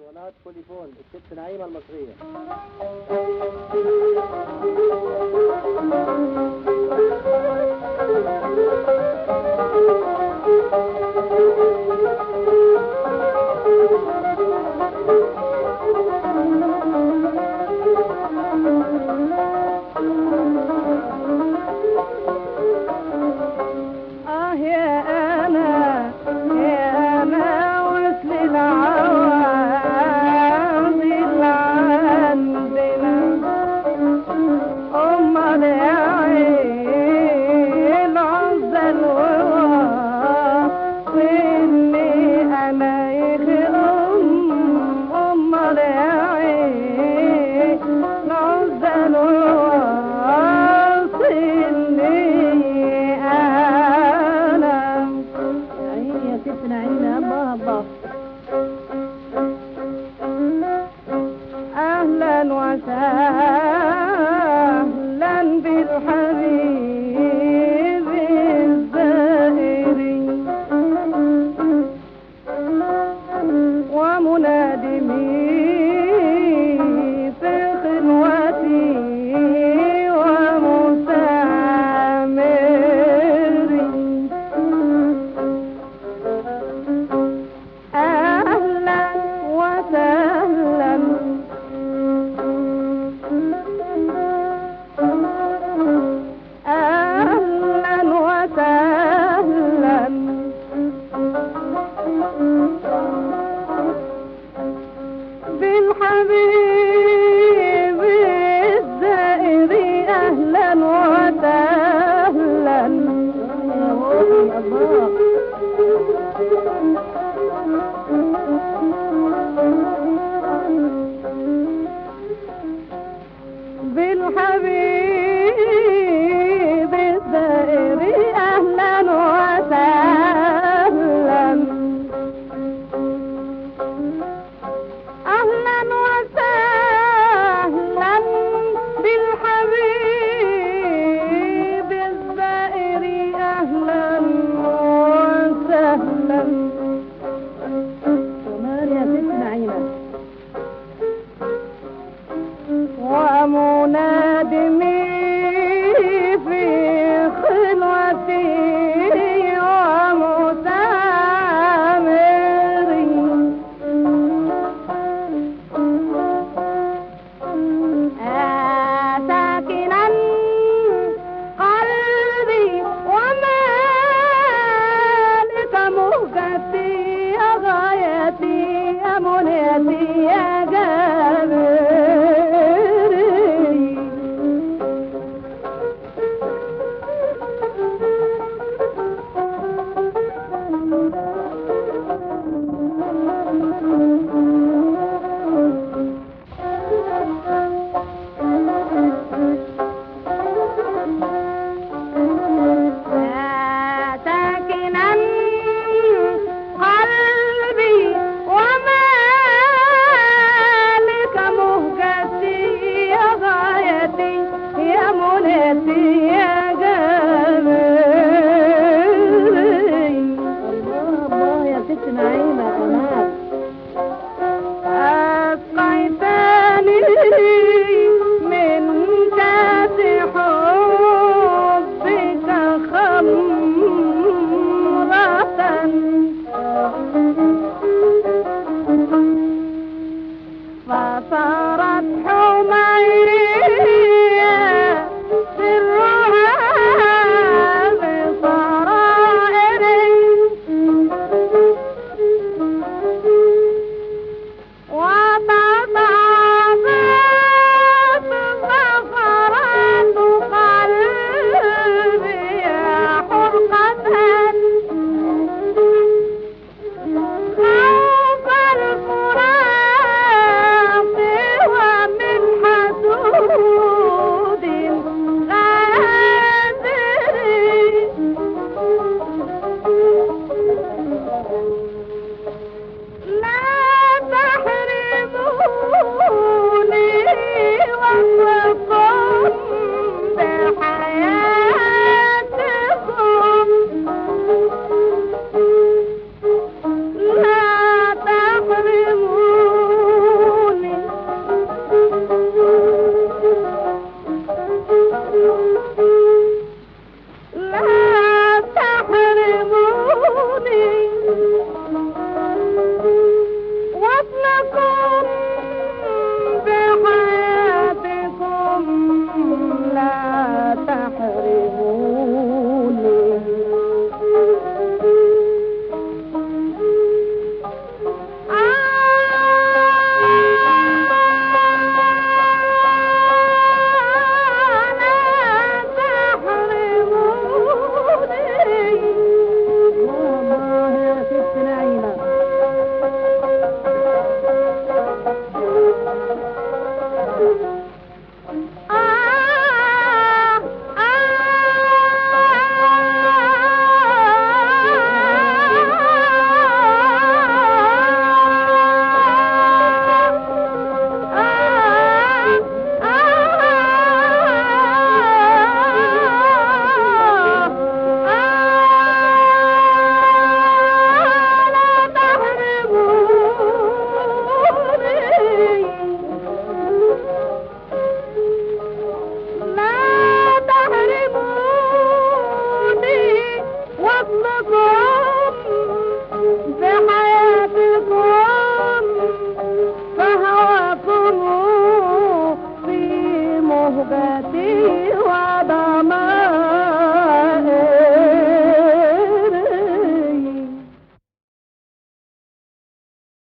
اسطوانات بوليفون الست نعيمة المصرية أهلا ومالك بیت